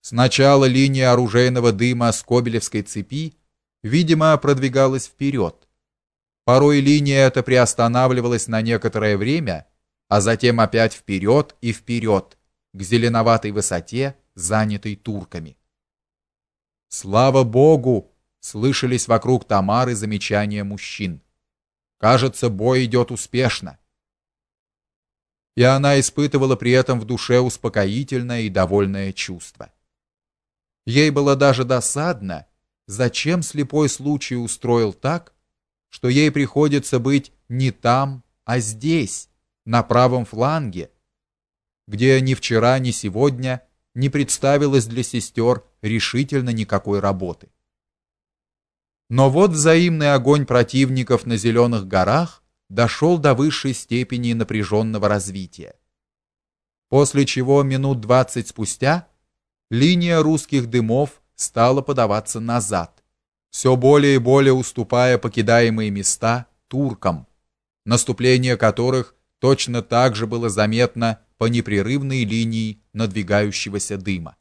Сначала линия оружейного дыма Скобелевской цепи, видимо, продвигалась вперед. Порой линия эта приостанавливалась на некоторое время, а затем опять вперед и вперед к зеленоватой высоте, занятой турками. Слава богу, слышались вокруг Тамары замечания мужчин. Кажется, бой идет успешно. И она испытывала при этом в душе успокоительное и довольное чувство. Ей было даже досадно, зачем слепой случай устроил так, что ей приходится быть не там, а здесь, на правом фланге, где ни вчера, ни сегодня не представилось для сестер решительно никакой работы. Но вот взаимный огонь противников на зеленых горах дошел до высшей степени напряженного развития. После чего минут двадцать спустя линия русских дымов стала подаваться назад, все более и более уступая покидаемые места туркам, наступление которых точно так же было заметно по непрерывной линии надвигающегося дыма.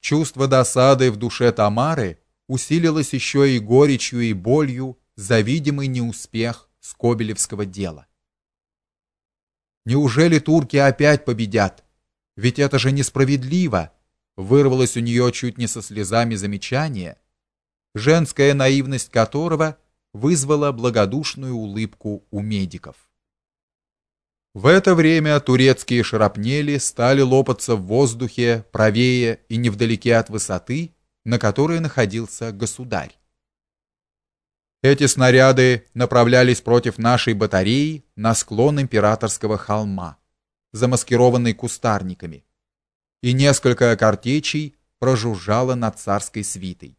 Чувство досады в душе Тамары усилилось еще и горечью и болью за видимый неуспех Скобелевского дела. Неужели турки опять победят? Ведь это же несправедливо вырвалось у нее чуть не со слезами замечание, женская наивность которого вызвала благодушную улыбку у медиков. В это время турецкие шрапнели стали лопаться в воздухе правее и невдалеке от высоты, на которой находился государь. Эти снаряды направлялись против нашей батареи на склон императорского холма, замаскированный кустарниками и несколько картечей прожужжало над царской свитой.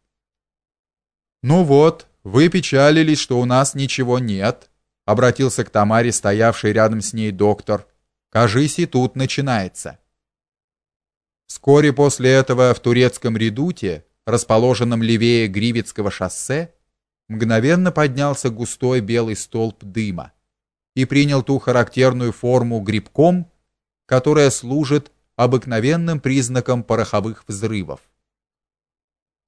Ну вот, вы печалились, что у нас ничего нет, обратился к Тамаре, стоявшей рядом с ней доктор. Кажись, и тут начинается. Вскоре после этого в турецком редуте, расположенном левее Гривицкого шоссе, мгновенно поднялся густой белый столб дыма и принял ту характерную форму грибком, которая служит обыкновенным признаком пороховых взрывов.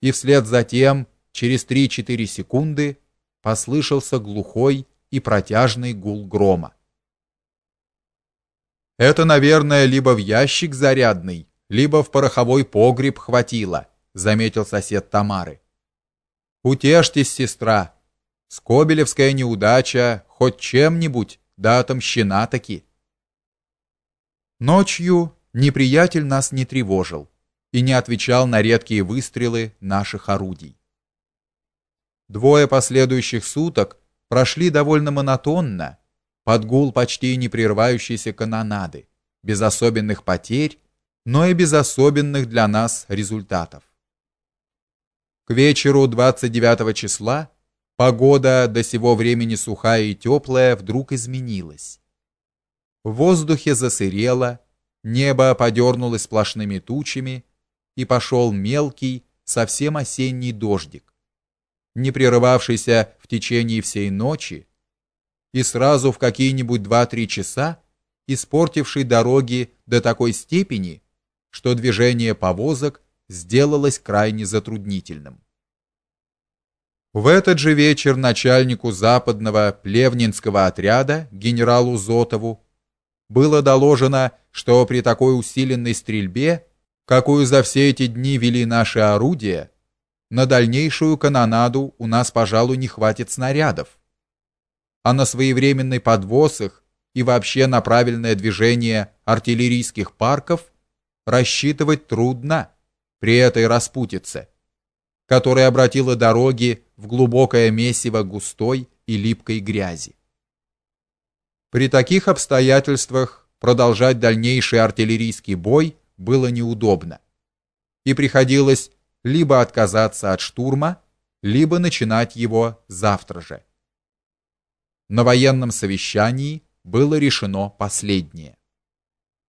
И вслед за тем, через 3-4 секунды, послышался глухой и протяжный гул грома. Это, наверное, либо в ящик зарядный, либо в пороховой погреб хватило, заметил сосед Тамары. Утешьтесь, сестра. Скобелевская неудача хоть чем-нибудь да отомщена таки. Ночью неприятель нас не тревожил и не отвечал на редкие выстрелы наших орудий. Двое последующих суток прошли довольно монотонно, под гул почти не прерывающейся канонады, без особенных потерь, но и без особенных для нас результатов. К вечеру 29 числа погода до сего времени сухая и теплая вдруг изменилась. В воздухе засырело, Небо подернулось сплошными тучами, и пошел мелкий, совсем осенний дождик, не прерывавшийся в течение всей ночи, и сразу в какие-нибудь два-три часа испортивший дороги до такой степени, что движение повозок сделалось крайне затруднительным. В этот же вечер начальнику западного плевнинского отряда генералу Зотову было доложено, что при такой усиленной стрельбе, какую за все эти дни вели наши орудия, на дальнейшую канонаду у нас, пожалуй, не хватит снарядов. А на своевременный подвоз их и вообще на правильное движение артиллерийских парков рассчитывать трудно при этой распутице, которая обратила дороги в глубокое месиво густой и липкой грязи. При таких обстоятельствах продолжать дальнейший артиллерийский бой было неудобно. И приходилось либо отказаться от штурма, либо начинать его завтра же. На военном совещании было решено последнее.